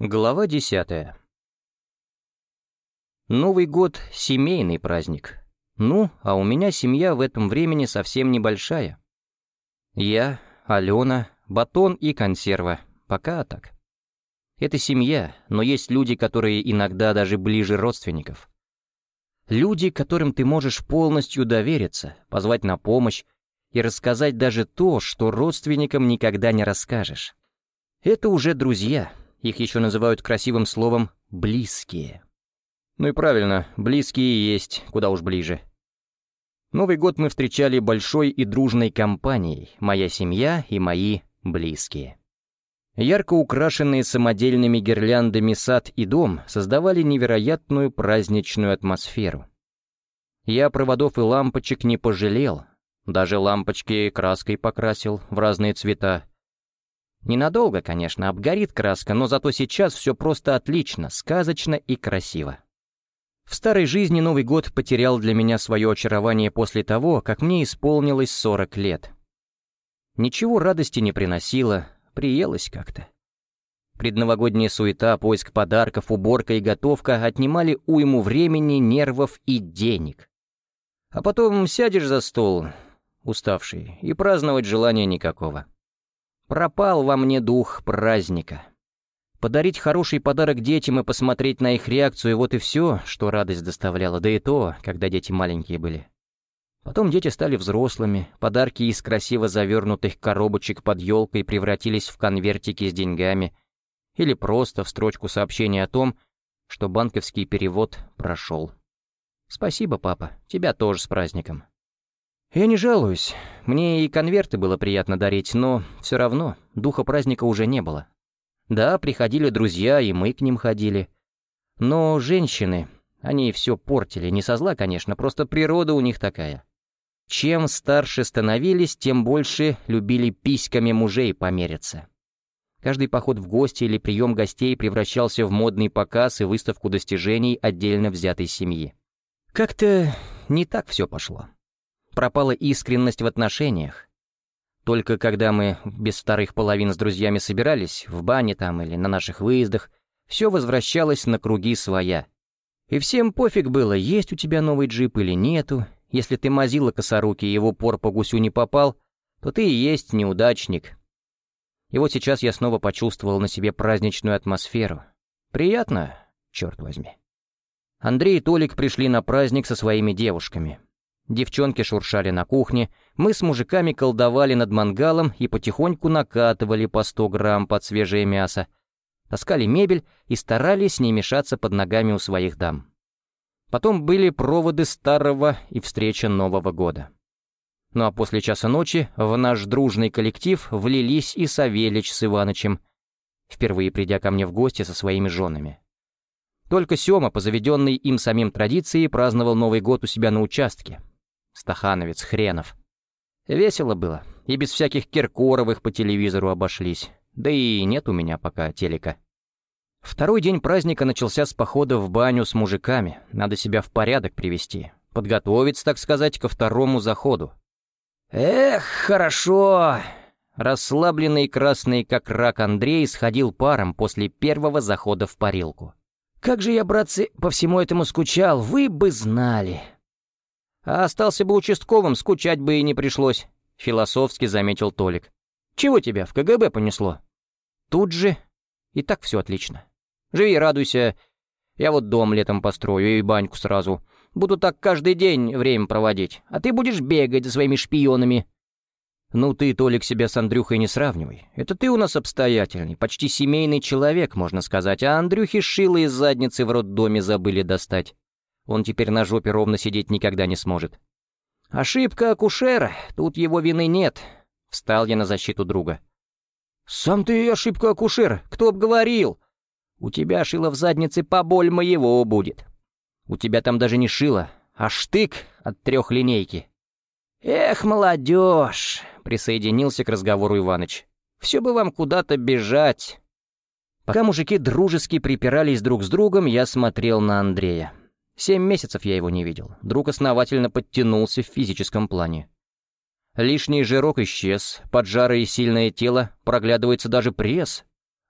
Глава десятая. Новый год — семейный праздник. Ну, а у меня семья в этом времени совсем небольшая. Я, Алена, батон и консерва. Пока так. Это семья, но есть люди, которые иногда даже ближе родственников. Люди, которым ты можешь полностью довериться, позвать на помощь и рассказать даже то, что родственникам никогда не расскажешь. Это уже друзья — их еще называют красивым словом «близкие». Ну и правильно, близкие есть, куда уж ближе. Новый год мы встречали большой и дружной компанией, моя семья и мои близкие. Ярко украшенные самодельными гирляндами сад и дом создавали невероятную праздничную атмосферу. Я проводов и лампочек не пожалел, даже лампочки краской покрасил в разные цвета, Ненадолго, конечно, обгорит краска, но зато сейчас все просто отлично, сказочно и красиво. В старой жизни Новый год потерял для меня свое очарование после того, как мне исполнилось 40 лет. Ничего радости не приносило, приелось как-то. Предновогодняя суета, поиск подарков, уборка и готовка отнимали уйму времени, нервов и денег. А потом сядешь за стол, уставший, и праздновать желания никакого. Пропал во мне дух праздника. Подарить хороший подарок детям и посмотреть на их реакцию — вот и все, что радость доставляла, да и то, когда дети маленькие были. Потом дети стали взрослыми, подарки из красиво завернутых коробочек под елкой превратились в конвертики с деньгами или просто в строчку сообщения о том, что банковский перевод прошел. «Спасибо, папа, тебя тоже с праздником». Я не жалуюсь. Мне и конверты было приятно дарить, но все равно духа праздника уже не было. Да, приходили друзья, и мы к ним ходили. Но женщины, они все портили, не со зла, конечно, просто природа у них такая. Чем старше становились, тем больше любили письками мужей помериться. Каждый поход в гости или прием гостей превращался в модный показ и выставку достижений отдельно взятой семьи. Как-то не так все пошло пропала искренность в отношениях. Только когда мы без вторых половин с друзьями собирались, в бане там или на наших выездах, все возвращалось на круги своя. И всем пофиг было, есть у тебя новый джип или нету. Если ты мазила косоруки и его пор по гусю не попал, то ты и есть неудачник. И вот сейчас я снова почувствовал на себе праздничную атмосферу. Приятно, черт возьми. Андрей и Толик пришли на праздник со своими девушками. Девчонки шуршали на кухне, мы с мужиками колдовали над мангалом и потихоньку накатывали по 100 грамм под свежее мясо, таскали мебель и старались не мешаться под ногами у своих дам. Потом были проводы старого и встреча Нового года. Ну а после часа ночи в наш дружный коллектив влились и Савелич с Иванычем, впервые придя ко мне в гости со своими женами. Только Сёма, по заведенной им самим традиции, праздновал Новый год у себя на участке, Стахановец хренов. Весело было, и без всяких Киркоровых по телевизору обошлись. Да и нет у меня пока телека. Второй день праздника начался с похода в баню с мужиками. Надо себя в порядок привести. Подготовиться, так сказать, ко второму заходу. «Эх, хорошо!» Расслабленный красный, как рак Андрей, сходил паром после первого захода в парилку. «Как же я, братцы, по всему этому скучал, вы бы знали!» А остался бы участковым, скучать бы и не пришлось», — философски заметил Толик. «Чего тебя в КГБ понесло?» «Тут же. И так все отлично. Живи, радуйся. Я вот дом летом построю и баньку сразу. Буду так каждый день время проводить, а ты будешь бегать за своими шпионами». «Ну ты, Толик, себя с Андрюхой не сравнивай. Это ты у нас обстоятельный, почти семейный человек, можно сказать, а Андрюхи шило из задницы в роддоме забыли достать». Он теперь на жопе ровно сидеть никогда не сможет. «Ошибка акушера, тут его вины нет», — встал я на защиту друга. «Сам ты ошибка акушера, кто б говорил? У тебя шило в заднице поболь моего будет. У тебя там даже не шило, а штык от трехлинейки». «Эх, молодежь!» — присоединился к разговору Иваныч. «Все бы вам куда-то бежать». Пока мужики дружески припирались друг с другом, я смотрел на Андрея. Семь месяцев я его не видел. Друг основательно подтянулся в физическом плане. Лишний жирок исчез, поджарое и сильное тело, проглядывается даже пресс.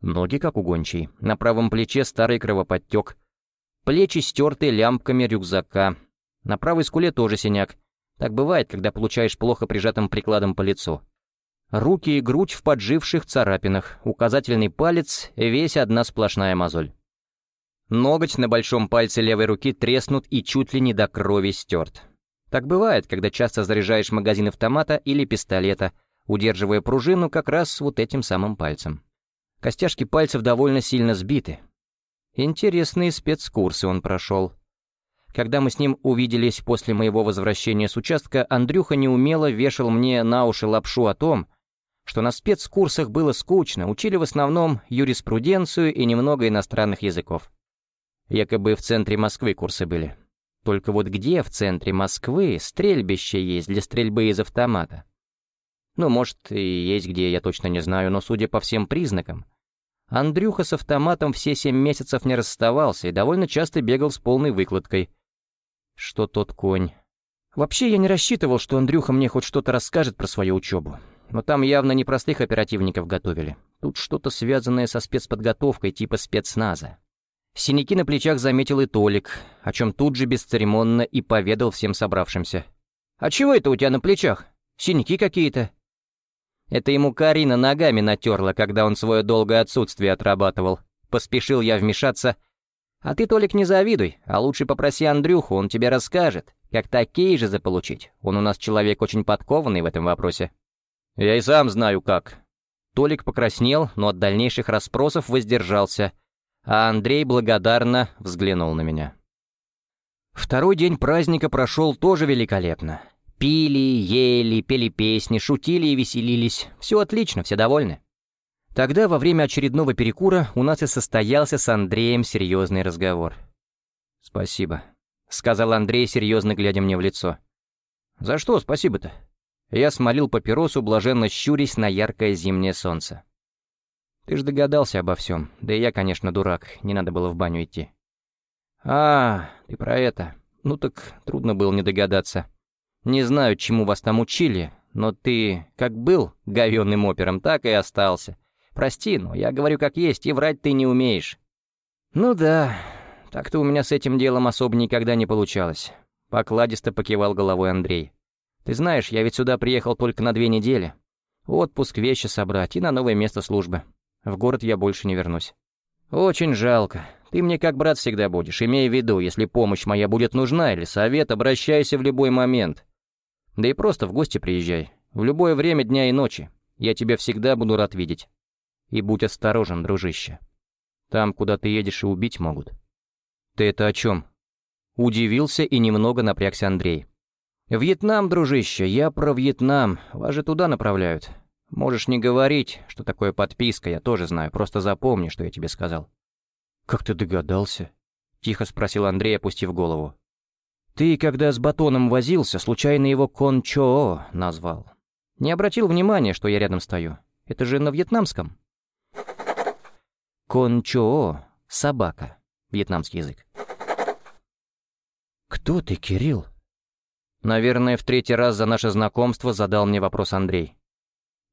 Ноги как у гончей, на правом плече старый кровоподтек, плечи стерты лямками рюкзака, на правой скуле тоже синяк. Так бывает, когда получаешь плохо прижатым прикладом по лицу. Руки и грудь в подживших царапинах, указательный палец — весь одна сплошная мозоль. Ноготь на большом пальце левой руки треснут и чуть ли не до крови стерт. Так бывает, когда часто заряжаешь магазин автомата или пистолета, удерживая пружину как раз вот этим самым пальцем. Костяшки пальцев довольно сильно сбиты. Интересные спецкурсы он прошел. Когда мы с ним увиделись после моего возвращения с участка, Андрюха неумело вешал мне на уши лапшу о том, что на спецкурсах было скучно, учили в основном юриспруденцию и немного иностранных языков. Якобы в центре Москвы курсы были. Только вот где в центре Москвы стрельбище есть для стрельбы из автомата? Ну, может, и есть где, я точно не знаю, но судя по всем признакам, Андрюха с автоматом все семь месяцев не расставался и довольно часто бегал с полной выкладкой. Что тот конь. Вообще, я не рассчитывал, что Андрюха мне хоть что-то расскажет про свою учебу. Но там явно не простых оперативников готовили. Тут что-то связанное со спецподготовкой типа спецназа. Синяки на плечах заметил и Толик, о чем тут же бесцеремонно и поведал всем собравшимся. «А чего это у тебя на плечах? Синяки какие-то?» Это ему Карина ногами натерла, когда он свое долгое отсутствие отрабатывал. Поспешил я вмешаться. «А ты, Толик, не завидуй, а лучше попроси Андрюху, он тебе расскажет, как такие же заполучить. Он у нас человек очень подкованный в этом вопросе». «Я и сам знаю как». Толик покраснел, но от дальнейших расспросов воздержался, а Андрей благодарно взглянул на меня. Второй день праздника прошел тоже великолепно. Пили, ели, пели песни, шутили и веселились. Все отлично, все довольны. Тогда, во время очередного перекура, у нас и состоялся с Андреем серьезный разговор. «Спасибо», — сказал Андрей, серьезно глядя мне в лицо. «За что спасибо-то?» Я смолил папиросу, блаженно щурясь на яркое зимнее солнце. «Ты ж догадался обо всем. Да и я, конечно, дурак, не надо было в баню идти». «А, ты про это. Ну так трудно было не догадаться». Не знаю, чему вас там учили, но ты как был говёным опером, так и остался. Прости, но я говорю как есть, и врать ты не умеешь». «Ну да, так-то у меня с этим делом особо никогда не получалось», — покладисто покивал головой Андрей. «Ты знаешь, я ведь сюда приехал только на две недели. Отпуск, вещи собрать и на новое место службы. В город я больше не вернусь». «Очень жалко. Ты мне как брат всегда будешь, имея в виду, если помощь моя будет нужна или совет, обращайся в любой момент. Да и просто в гости приезжай. В любое время дня и ночи. Я тебя всегда буду рад видеть. И будь осторожен, дружище. Там, куда ты едешь, и убить могут. Ты это о чем? Удивился и немного напрягся Андрей. «Вьетнам, дружище, я про Вьетнам. Вас же туда направляют. Можешь не говорить, что такое подписка, я тоже знаю. Просто запомни, что я тебе сказал». «Как ты догадался?» — тихо спросил Андрей, опустив голову. Ты, когда с батоном возился, случайно его Кончоо назвал. Не обратил внимания, что я рядом стою. Это же на вьетнамском. Кончоо — собака. Вьетнамский язык. «Кто ты, Кирилл?» Наверное, в третий раз за наше знакомство задал мне вопрос Андрей.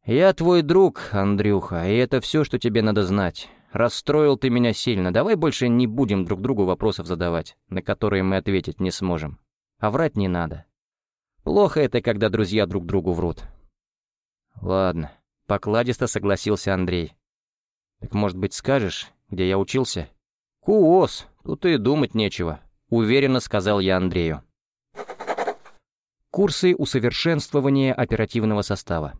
«Я твой друг, Андрюха, и это все, что тебе надо знать. Расстроил ты меня сильно. Давай больше не будем друг другу вопросов задавать, на которые мы ответить не сможем. А врать не надо. Плохо это, когда друзья друг другу врут. Ладно, покладисто согласился Андрей. Так, может быть, скажешь, где я учился? Куос, тут и думать нечего, уверенно сказал я Андрею. Курсы усовершенствования оперативного состава.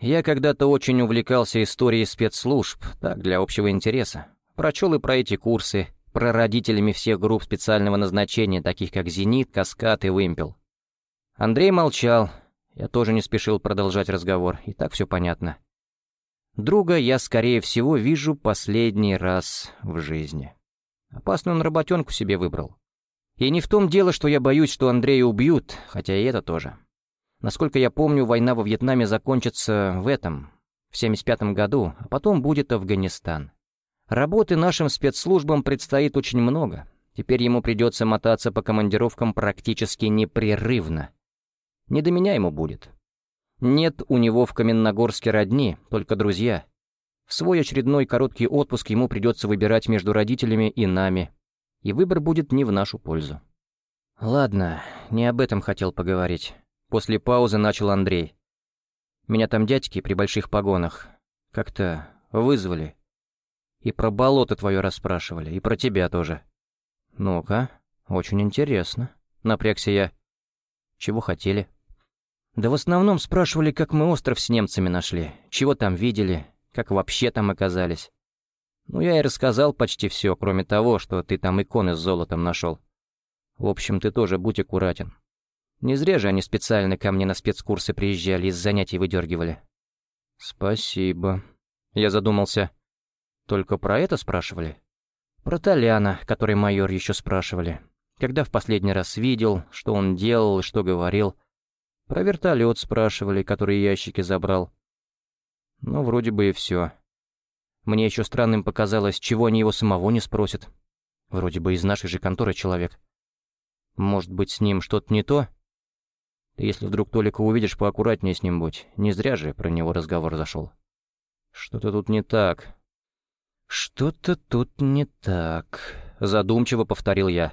Я когда-то очень увлекался историей спецслужб, так, для общего интереса. Прочел и про эти курсы, про родителями всех групп специального назначения, таких как «Зенит», «Каскад» и «Вымпел». Андрей молчал, я тоже не спешил продолжать разговор, и так все понятно. Друга я, скорее всего, вижу последний раз в жизни. Опасную он работенку себе выбрал. И не в том дело, что я боюсь, что Андрея убьют, хотя и это тоже. Насколько я помню, война во Вьетнаме закончится в этом, в 75 году, а потом будет Афганистан. Работы нашим спецслужбам предстоит очень много. Теперь ему придется мотаться по командировкам практически непрерывно. Не до меня ему будет. Нет у него в Каменногорске родни, только друзья. В свой очередной короткий отпуск ему придется выбирать между родителями и нами, и выбор будет не в нашу пользу. «Ладно, не об этом хотел поговорить». После паузы начал Андрей. «Меня там дядьки при больших погонах как-то вызвали. И про болото твое расспрашивали, и про тебя тоже». «Ну-ка, очень интересно», — напрягся я. «Чего хотели?» «Да в основном спрашивали, как мы остров с немцами нашли, чего там видели, как вообще там оказались. Ну, я и рассказал почти все, кроме того, что ты там иконы с золотом нашел. В общем, ты тоже будь аккуратен. Не зря же они специально ко мне на спецкурсы приезжали, из занятий выдергивали. Спасибо. Я задумался. Только про это спрашивали? Про Толяна, который майор еще спрашивали. Когда в последний раз видел, что он делал и что говорил. Про вертолет спрашивали, который ящики забрал. Ну, вроде бы и все. Мне еще странным показалось, чего они его самого не спросят. Вроде бы из нашей же конторы человек. Может быть, с ним что-то не то? Ты если вдруг Толика увидишь, поаккуратнее с ним будь. Не зря же про него разговор зашел. Что-то тут не так. Что-то тут не так, задумчиво повторил я.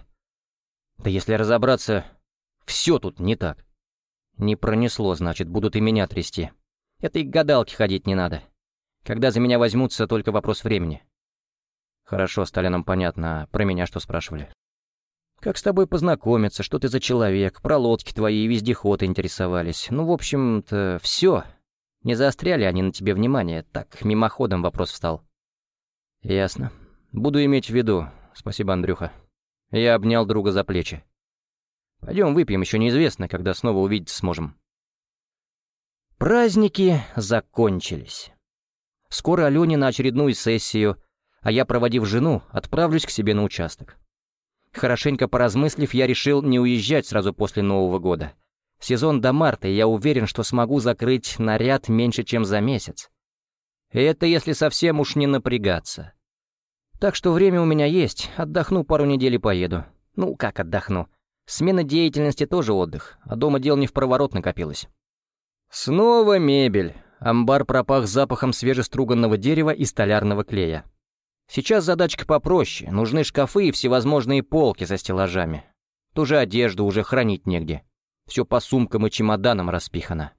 Да если разобраться, все тут не так. Не пронесло, значит, будут и меня трясти. Это и к гадалке ходить не надо. Когда за меня возьмутся, только вопрос времени. Хорошо, нам понятно, а про меня что спрашивали? Как с тобой познакомиться, что ты за человек, про лодки твои и вездеходы интересовались. Ну, в общем-то, все. Не заостряли они на тебе внимание, так мимоходом вопрос встал. Ясно. Буду иметь в виду. Спасибо, Андрюха. Я обнял друга за плечи. Пойдем выпьем, еще неизвестно, когда снова увидеться сможем. Праздники закончились. Скоро Алене на очередную сессию, а я, проводив жену, отправлюсь к себе на участок. Хорошенько поразмыслив, я решил не уезжать сразу после Нового года. Сезон до марта, и я уверен, что смогу закрыть наряд меньше, чем за месяц. это если совсем уж не напрягаться. Так что время у меня есть, отдохну пару недель и поеду. Ну, как отдохну? Смена деятельности тоже отдых, а дома дел не в проворот накопилось. Снова мебель. Амбар пропах запахом свежеструганного дерева и столярного клея. Сейчас задачка попроще. Нужны шкафы и всевозможные полки со стеллажами. Ту же одежду уже хранить негде. Все по сумкам и чемоданам распихано.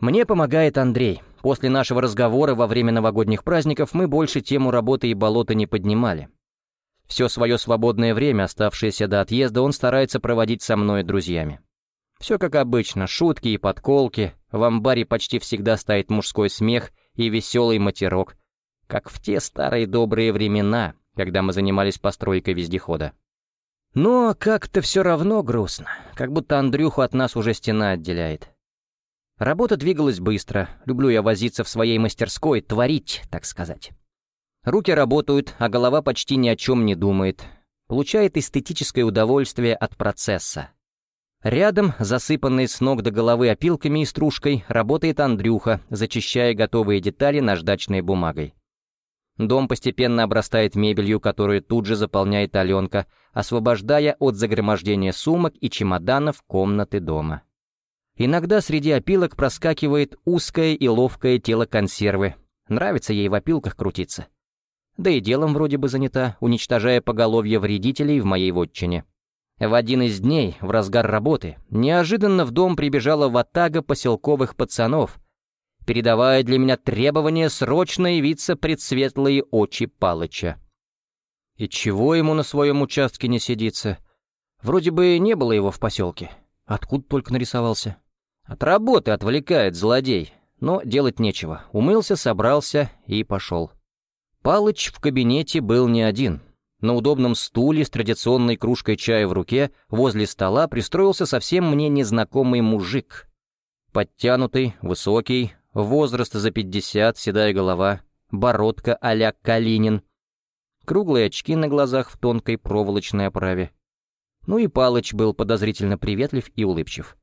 Мне помогает Андрей. После нашего разговора во время новогодних праздников мы больше тему работы и болота не поднимали. Все свое свободное время, оставшееся до отъезда, он старается проводить со мной и друзьями. Все как обычно, шутки и подколки, в амбаре почти всегда стоит мужской смех и веселый матерок, как в те старые добрые времена, когда мы занимались постройкой вездехода. Но как-то все равно грустно, как будто Андрюху от нас уже стена отделяет. Работа двигалась быстро, люблю я возиться в своей мастерской, творить, так сказать. Руки работают, а голова почти ни о чем не думает. Получает эстетическое удовольствие от процесса. Рядом, засыпанный с ног до головы опилками и стружкой, работает Андрюха, зачищая готовые детали наждачной бумагой. Дом постепенно обрастает мебелью, которую тут же заполняет Аленка, освобождая от загромождения сумок и чемоданов комнаты дома. Иногда среди опилок проскакивает узкое и ловкое тело консервы. Нравится ей в опилках крутиться. Да и делом вроде бы занята, уничтожая поголовье вредителей в моей вотчине. В один из дней, в разгар работы, неожиданно в дом прибежала ватага поселковых пацанов, передавая для меня требование срочно явиться пред светлые очи Палыча. И чего ему на своем участке не сидится? Вроде бы не было его в поселке. Откуда только нарисовался? От работы отвлекает злодей. Но делать нечего. Умылся, собрался и пошел. Палыч в кабинете был не один — на удобном стуле с традиционной кружкой чая в руке возле стола пристроился совсем мне незнакомый мужик. Подтянутый, высокий, возраст за пятьдесят, седая голова, бородка а-ля Калинин, круглые очки на глазах в тонкой проволочной оправе. Ну и Палыч был подозрительно приветлив и улыбчив.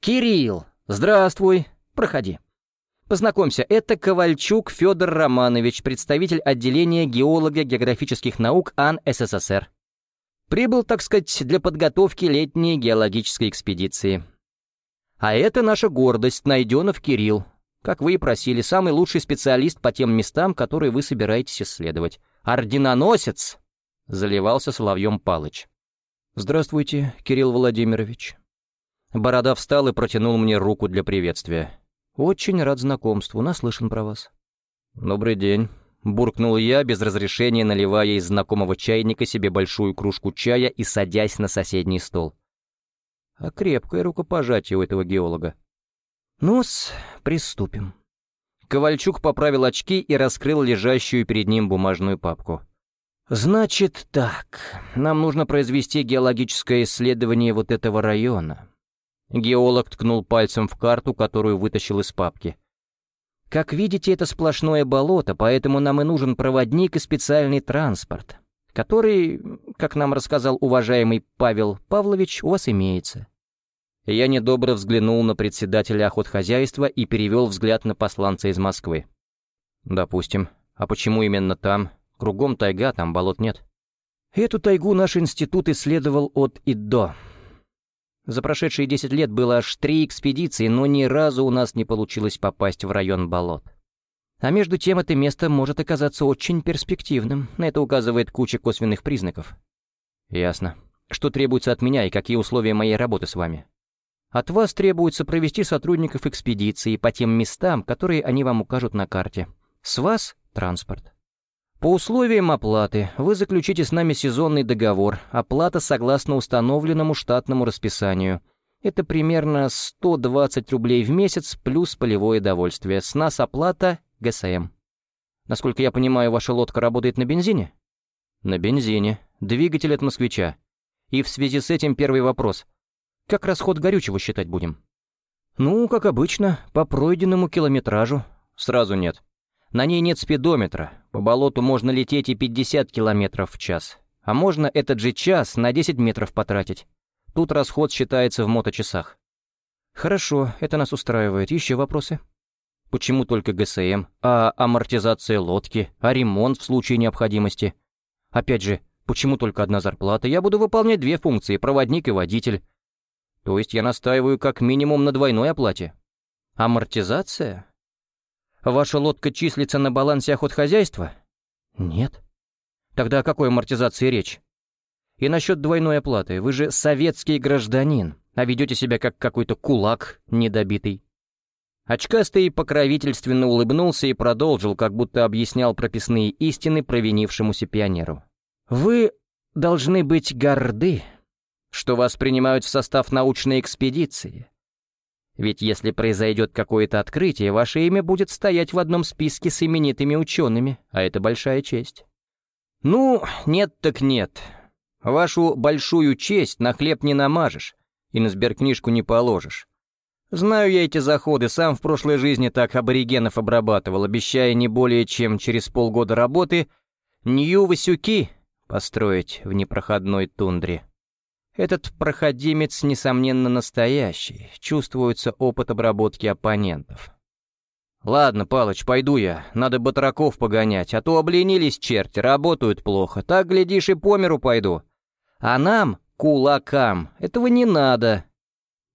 «Кирилл, здравствуй, проходи». Познакомься, это Ковальчук Федор Романович, представитель отделения геолога-географических наук АН СССР. Прибыл, так сказать, для подготовки летней геологической экспедиции. А это наша гордость, Найденов Кирилл. Как вы и просили, самый лучший специалист по тем местам, которые вы собираетесь исследовать. Орденоносец!» — заливался соловьем Палыч. «Здравствуйте, Кирилл Владимирович». Борода встал и протянул мне руку для приветствия. «Очень рад знакомству, наслышан про вас». «Добрый день», — буркнул я, без разрешения наливая из знакомого чайника себе большую кружку чая и садясь на соседний стол. А крепкое рукопожатие у этого геолога. «Ну-с, приступим». Ковальчук поправил очки и раскрыл лежащую перед ним бумажную папку. «Значит так, нам нужно произвести геологическое исследование вот этого района». Геолог ткнул пальцем в карту, которую вытащил из папки. Как видите, это сплошное болото, поэтому нам и нужен проводник и специальный транспорт, который, как нам рассказал уважаемый Павел Павлович, у вас имеется. Я недобро взглянул на председателя охотхозяйства и перевел взгляд на посланца из Москвы. Допустим. А почему именно там? Кругом тайга, там болот нет. Эту тайгу наш институт исследовал от и до. За прошедшие 10 лет было аж три экспедиции, но ни разу у нас не получилось попасть в район болот. А между тем это место может оказаться очень перспективным. На это указывает куча косвенных признаков. Ясно. Что требуется от меня и какие условия моей работы с вами? От вас требуется провести сотрудников экспедиции по тем местам, которые они вам укажут на карте. С вас — транспорт. По условиям оплаты вы заключите с нами сезонный договор, оплата согласно установленному штатному расписанию. Это примерно 120 рублей в месяц плюс полевое довольствие. С нас оплата ГСМ. Насколько я понимаю, ваша лодка работает на бензине? На бензине. Двигатель от москвича. И в связи с этим первый вопрос. Как расход горючего считать будем? Ну, как обычно, по пройденному километражу. Сразу нет. На ней нет спидометра, по болоту можно лететь и 50 километров в час. А можно этот же час на 10 метров потратить. Тут расход считается в моточасах. Хорошо, это нас устраивает. Еще вопросы? Почему только ГСМ? А амортизация лодки? А ремонт в случае необходимости? Опять же, почему только одна зарплата? Я буду выполнять две функции, проводник и водитель. То есть я настаиваю как минимум на двойной оплате. Амортизация? Ваша лодка числится на балансе охотхозяйства? Нет. Тогда о какой амортизации речь? И насчет двойной оплаты. Вы же советский гражданин, а ведете себя как какой-то кулак недобитый. Очкастый покровительственно улыбнулся и продолжил, как будто объяснял прописные истины провинившемуся пионеру. «Вы должны быть горды, что вас принимают в состав научной экспедиции, ведь если произойдет какое-то открытие, ваше имя будет стоять в одном списке с именитыми учеными, а это большая честь. Ну, нет так нет. Вашу большую честь на хлеб не намажешь и на сберкнижку не положишь. Знаю я эти заходы, сам в прошлой жизни так аборигенов обрабатывал, обещая не более чем через полгода работы Нью-Васюки построить в непроходной тундре. Этот проходимец, несомненно, настоящий. Чувствуется опыт обработки оппонентов. «Ладно, Палыч, пойду я. Надо батраков погонять, а то обленились черти, работают плохо. Так, глядишь, и по миру пойду. А нам, кулакам, этого не надо.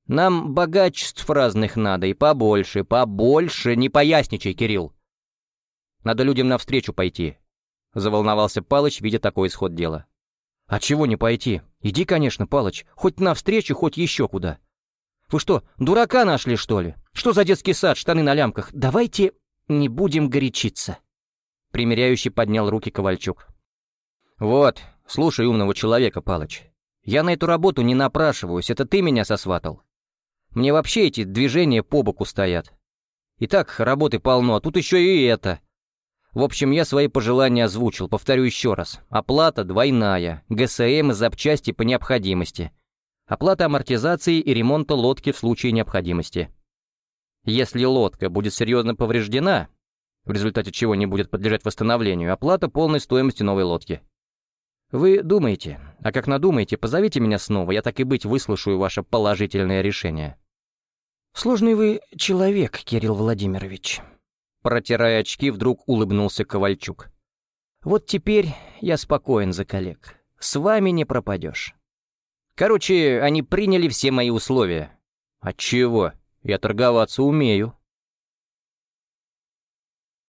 Нам богачеств разных надо, и побольше, побольше. Не поясничай, Кирилл. Надо людям навстречу пойти», — заволновался Палыч, видя такой исход дела. «А чего не пойти? Иди, конечно, Палыч, хоть навстречу, хоть еще куда. Вы что, дурака нашли, что ли? Что за детский сад, штаны на лямках? Давайте не будем горячиться». Примеряющий поднял руки Ковальчук. «Вот, слушай умного человека, Палыч. Я на эту работу не напрашиваюсь, это ты меня сосватал. Мне вообще эти движения по боку стоят. И так работы полно, а тут еще и это. В общем, я свои пожелания озвучил, повторю еще раз. Оплата двойная, ГСМ и запчасти по необходимости. Оплата амортизации и ремонта лодки в случае необходимости. Если лодка будет серьезно повреждена, в результате чего не будет подлежать восстановлению, оплата полной стоимости новой лодки. Вы думаете, а как надумаете, позовите меня снова, я так и быть выслушаю ваше положительное решение. Сложный вы человек, Кирилл Владимирович. Протирая очки, вдруг улыбнулся Ковальчук. «Вот теперь я спокоен за коллег. С вами не пропадешь». Короче, они приняли все мои условия. Отчего? Я торговаться умею.